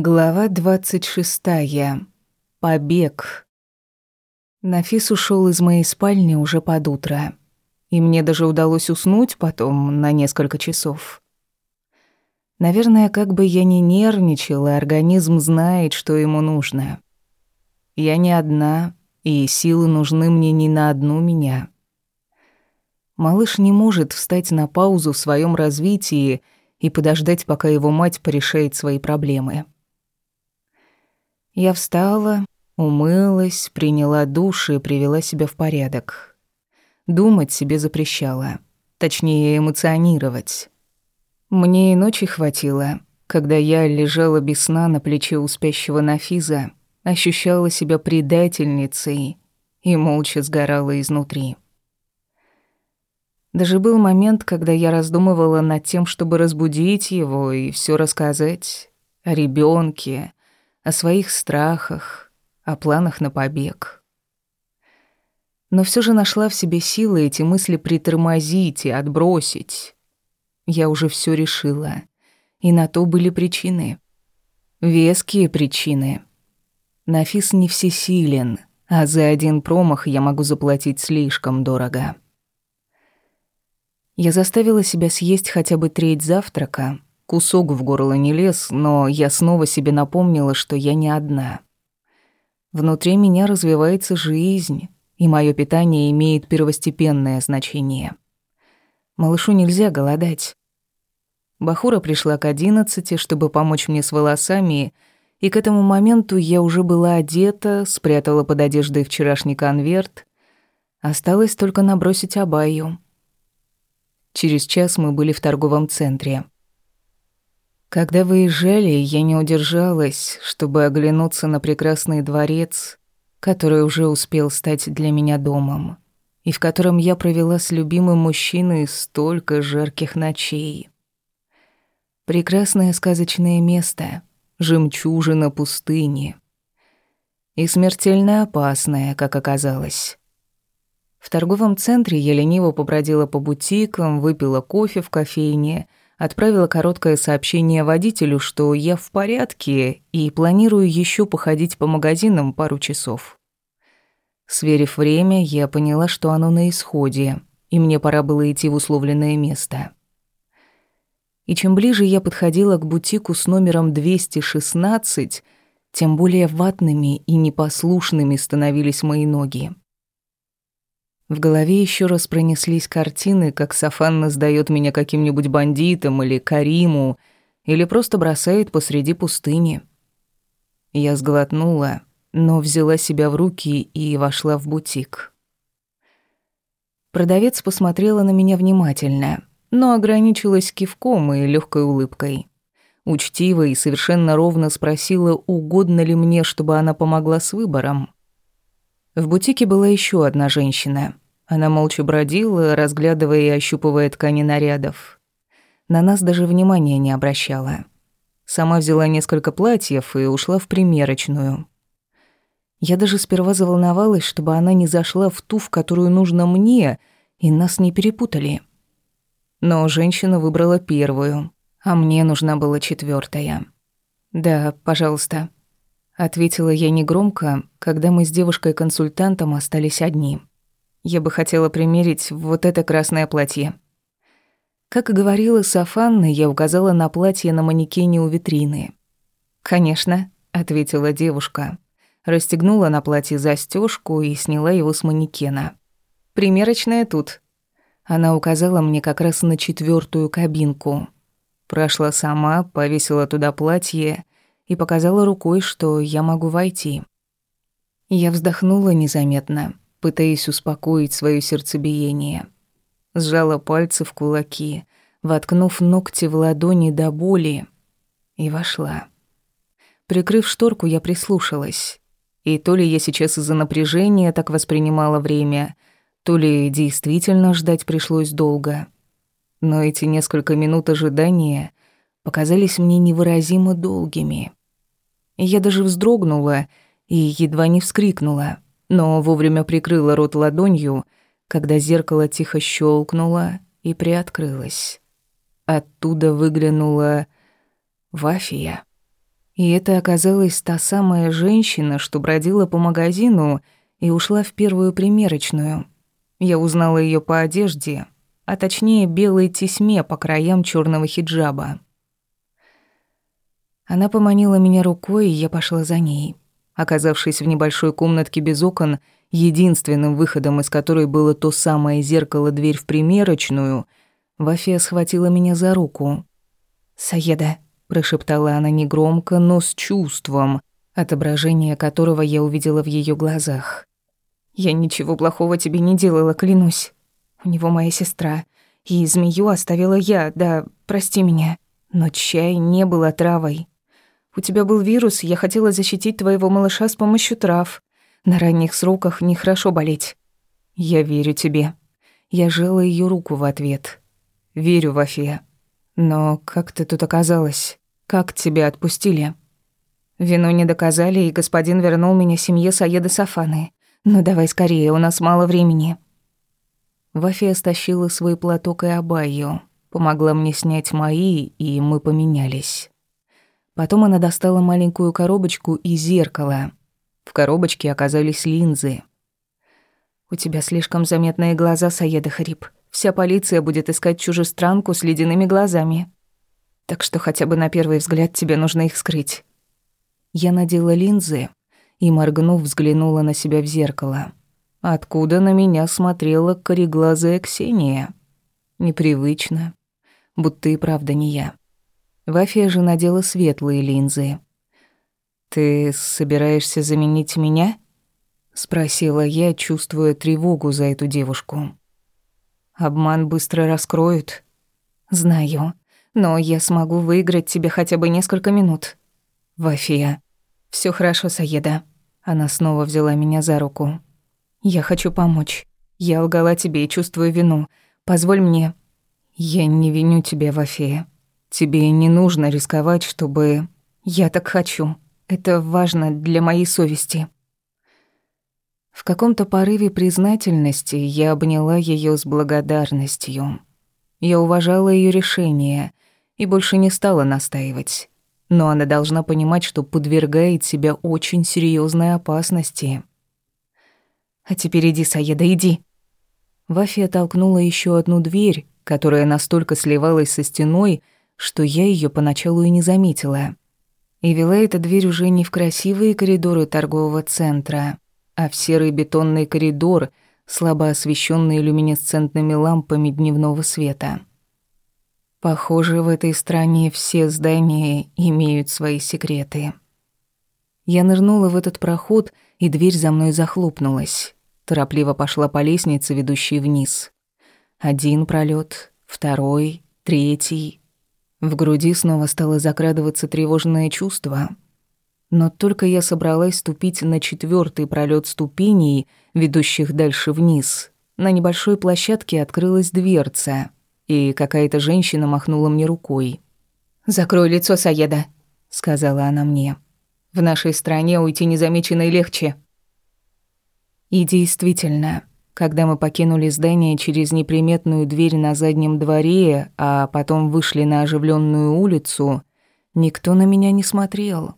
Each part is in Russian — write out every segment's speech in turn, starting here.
Глава двадцать шестая. Побег. Нафис ушел из моей спальни уже под утро, и мне даже удалось уснуть потом на несколько часов. Наверное, как бы я ни нервничала, организм знает, что ему нужно. Я не одна, и силы нужны мне не на одну меня. Малыш не может встать на паузу в своем развитии и подождать, пока его мать порешает свои проблемы. Я встала, умылась, приняла душ и привела себя в порядок. Думать себе запрещала, точнее эмоционировать. Мне и ночи хватило, когда я лежала без сна на плече у спящего Нафиза, ощущала себя предательницей и молча сгорала изнутри. Даже был момент, когда я раздумывала над тем, чтобы разбудить его и все рассказать о ребенке, о своих страхах, о планах на побег. Но все же нашла в себе силы эти мысли притормозить и отбросить. Я уже все решила, и на то были причины. Веские причины. Нафис не всесилен, а за один промах я могу заплатить слишком дорого. Я заставила себя съесть хотя бы треть завтрака, Кусок в горло не лез, но я снова себе напомнила, что я не одна. Внутри меня развивается жизнь, и мое питание имеет первостепенное значение. Малышу нельзя голодать. Бахура пришла к одиннадцати, чтобы помочь мне с волосами, и к этому моменту я уже была одета, спрятала под одеждой вчерашний конверт. Осталось только набросить абаю. Через час мы были в торговом центре. Когда выезжали, я не удержалась, чтобы оглянуться на прекрасный дворец, который уже успел стать для меня домом, и в котором я провела с любимым мужчиной столько жарких ночей. Прекрасное сказочное место, жемчужина пустыни. И смертельно опасное, как оказалось. В торговом центре я лениво побродила по бутикам, выпила кофе в кофейне — отправила короткое сообщение водителю, что я в порядке и планирую еще походить по магазинам пару часов. Сверив время, я поняла, что оно на исходе, и мне пора было идти в условленное место. И чем ближе я подходила к бутику с номером 216, тем более ватными и непослушными становились мои ноги. В голове еще раз пронеслись картины, как Сафанна сдает меня каким-нибудь бандитам или Кариму, или просто бросает посреди пустыни. Я сглотнула, но взяла себя в руки и вошла в бутик. Продавец посмотрела на меня внимательно, но ограничилась кивком и легкой улыбкой. Учтиво и совершенно ровно спросила, угодно ли мне, чтобы она помогла с выбором. В бутике была еще одна женщина. Она молча бродила, разглядывая и ощупывая ткани нарядов. На нас даже внимания не обращала. Сама взяла несколько платьев и ушла в примерочную. Я даже сперва заволновалась, чтобы она не зашла в ту, в которую нужно мне, и нас не перепутали. Но женщина выбрала первую, а мне нужна была четвертая. «Да, пожалуйста», ответила я негромко, когда мы с девушкой-консультантом остались одни. Я бы хотела примерить вот это красное платье. Как и говорила Сафанна, я указала на платье на манекене у витрины. «Конечно», — ответила девушка. Расстегнула на платье застежку и сняла его с манекена. «Примерочная тут». Она указала мне как раз на четвертую кабинку. Прошла сама, повесила туда платье и показала рукой, что я могу войти. Я вздохнула незаметно, пытаясь успокоить свое сердцебиение. Сжала пальцы в кулаки, воткнув ногти в ладони до боли, и вошла. Прикрыв шторку, я прислушалась. И то ли я сейчас из-за напряжения так воспринимала время, то ли действительно ждать пришлось долго. Но эти несколько минут ожидания показались мне невыразимо долгими. Я даже вздрогнула и едва не вскрикнула, но вовремя прикрыла рот ладонью, когда зеркало тихо щелкнуло и приоткрылось. Оттуда выглянула Вафия. И это оказалась та самая женщина, что бродила по магазину и ушла в первую примерочную. Я узнала ее по одежде, а точнее белой тесьме по краям черного хиджаба. Она поманила меня рукой, и я пошла за ней. Оказавшись в небольшой комнатке без окон, единственным выходом из которой было то самое зеркало-дверь в примерочную, Вафия схватила меня за руку. «Саеда», — прошептала она негромко, но с чувством, отображение которого я увидела в ее глазах. «Я ничего плохого тебе не делала, клянусь. У него моя сестра, и змею оставила я, да, прости меня. Но чай не был отравой. У тебя был вирус, я хотела защитить твоего малыша с помощью трав. На ранних сроках нехорошо болеть. Я верю тебе. Я жала ее руку в ответ. Верю, Вафия. Но как ты тут оказалась? Как тебя отпустили? Вину не доказали, и господин вернул меня семье Саеды Сафаны. Ну давай скорее, у нас мало времени. Вафия стащила свой платок и абайю, помогла мне снять мои, и мы поменялись. Потом она достала маленькую коробочку и зеркало. В коробочке оказались линзы. «У тебя слишком заметные глаза, Саеда Харип. Вся полиция будет искать чужестранку с ледяными глазами. Так что хотя бы на первый взгляд тебе нужно их скрыть». Я надела линзы и, моргнув, взглянула на себя в зеркало. Откуда на меня смотрела кореглазая Ксения? Непривычно. Будто и правда не я. Вафия же надела светлые линзы. «Ты собираешься заменить меня?» — спросила я, чувствуя тревогу за эту девушку. «Обман быстро раскроют». «Знаю, но я смогу выиграть тебе хотя бы несколько минут». «Вафия». все хорошо, Саеда». Она снова взяла меня за руку. «Я хочу помочь. Я лгала тебе и чувствую вину. Позволь мне». «Я не виню тебя, Вафия. Тебе не нужно рисковать, чтобы... Я так хочу. Это важно для моей совести. В каком-то порыве признательности я обняла ее с благодарностью. Я уважала ее решение и больше не стала настаивать. Но она должна понимать, что подвергает себя очень серьезной опасности. «А теперь иди, Саеда, иди!» Вафия толкнула еще одну дверь, которая настолько сливалась со стеной, что я ее поначалу и не заметила. И вела эта дверь уже не в красивые коридоры торгового центра, а в серый бетонный коридор, слабо освещенный люминесцентными лампами дневного света. Похоже, в этой стране все здания имеют свои секреты. Я нырнула в этот проход, и дверь за мной захлопнулась. Торопливо пошла по лестнице, ведущей вниз. Один пролет, второй, третий. В груди снова стало закрадываться тревожное чувство. Но только я собралась ступить на четвертый пролет ступеней, ведущих дальше вниз, на небольшой площадке открылась дверца, и какая-то женщина махнула мне рукой. «Закрой лицо, Саеда», — сказала она мне. «В нашей стране уйти незамеченной легче». И действительно, когда мы покинули здание через неприметную дверь на заднем дворе, а потом вышли на оживленную улицу, никто на меня не смотрел.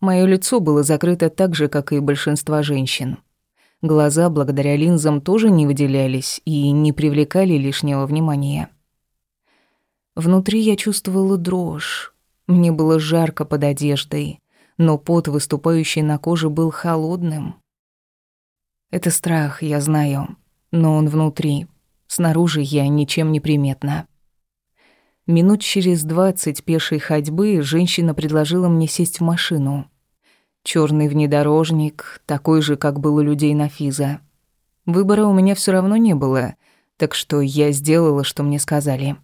Моё лицо было закрыто так же, как и большинство женщин. Глаза, благодаря линзам, тоже не выделялись и не привлекали лишнего внимания. Внутри я чувствовала дрожь. Мне было жарко под одеждой, но пот, выступающий на коже, был холодным. Это страх, я знаю, но он внутри. Снаружи я ничем не приметна. Минут через двадцать пешей ходьбы женщина предложила мне сесть в машину. Черный внедорожник, такой же, как был у людей на Физа. Выбора у меня все равно не было, так что я сделала, что мне сказали.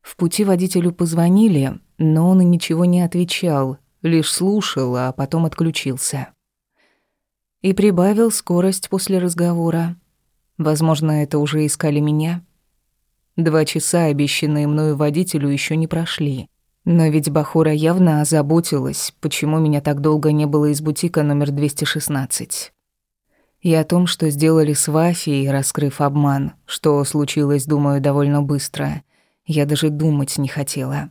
В пути водителю позвонили, но он ничего не отвечал, лишь слушал, а потом отключился и прибавил скорость после разговора. Возможно, это уже искали меня. Два часа, обещанные мною водителю, еще не прошли. Но ведь Бахура явно озаботилась, почему меня так долго не было из бутика номер 216. И о том, что сделали с Вафией, раскрыв обман, что случилось, думаю, довольно быстро, я даже думать не хотела.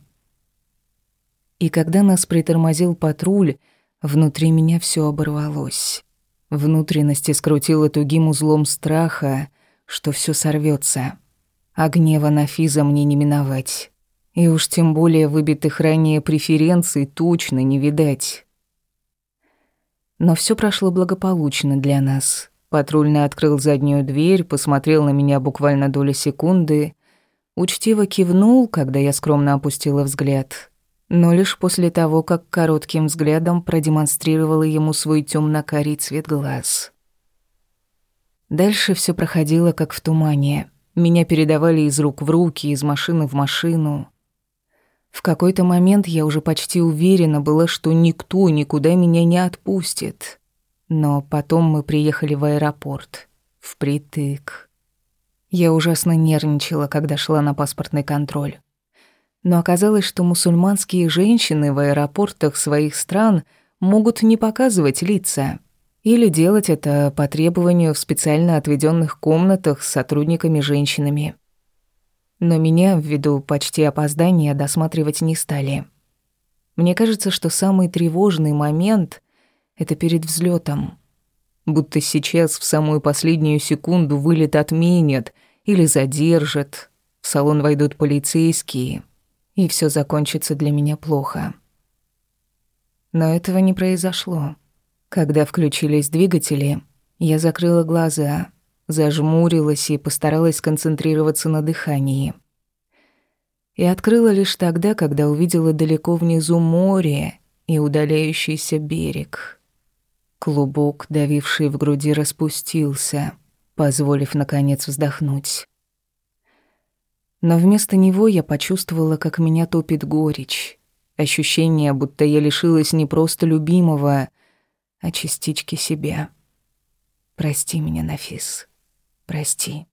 И когда нас притормозил патруль, внутри меня все оборвалось. Внутренности скрутило тугим узлом страха, что все сорвется, а гнева на Физа мне не миновать. И уж тем более выбитых ранее преференций точно не видать. Но все прошло благополучно для нас. Патрульный открыл заднюю дверь, посмотрел на меня буквально доли секунды, учтиво кивнул, когда я скромно опустила взгляд, но лишь после того, как коротким взглядом продемонстрировала ему свой темно-карий цвет глаз. Дальше все проходило как в тумане. Меня передавали из рук в руки, из машины в машину. В какой-то момент я уже почти уверена была, что никто никуда меня не отпустит. Но потом мы приехали в аэропорт. Впритык. Я ужасно нервничала, когда шла на паспортный контроль. Но оказалось, что мусульманские женщины в аэропортах своих стран могут не показывать лица или делать это по требованию в специально отведенных комнатах с сотрудниками-женщинами но меня, ввиду почти опоздания, досматривать не стали. Мне кажется, что самый тревожный момент — это перед взлетом. Будто сейчас в самую последнюю секунду вылет отменят или задержат, в салон войдут полицейские, и все закончится для меня плохо. Но этого не произошло. Когда включились двигатели, я закрыла глаза — зажмурилась и постаралась сконцентрироваться на дыхании. И открыла лишь тогда, когда увидела далеко внизу море и удаляющийся берег. Клубок, давивший в груди, распустился, позволив, наконец, вздохнуть. Но вместо него я почувствовала, как меня топит горечь. Ощущение, будто я лишилась не просто любимого, а частички себя. Прости меня, Нафис. Прости.